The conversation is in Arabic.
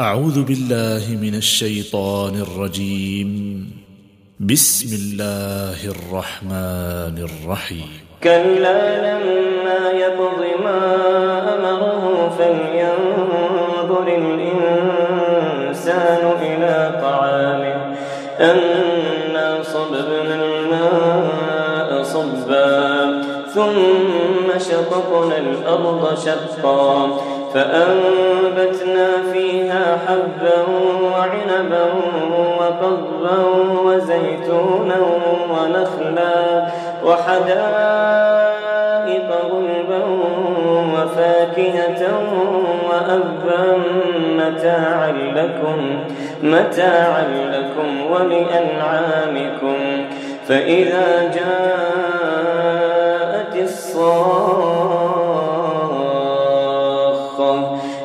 أعوذ بالله من الشيطان الرجيم. بسم الله الرحمن الرحيم. كلا لما يقض ما أمره فلينظر الإنسان إلى طعامه. أنا صببنا الماء صبا ثم شققنا الأرض شقا. فأنبتنا فيها حبا وعنبا وقضبا وزيتونا ونخلا وحدائق غلبا وفاكهة وأبا متاعا لكم متاعا لكم ولأنعامكم. فإذا جاءت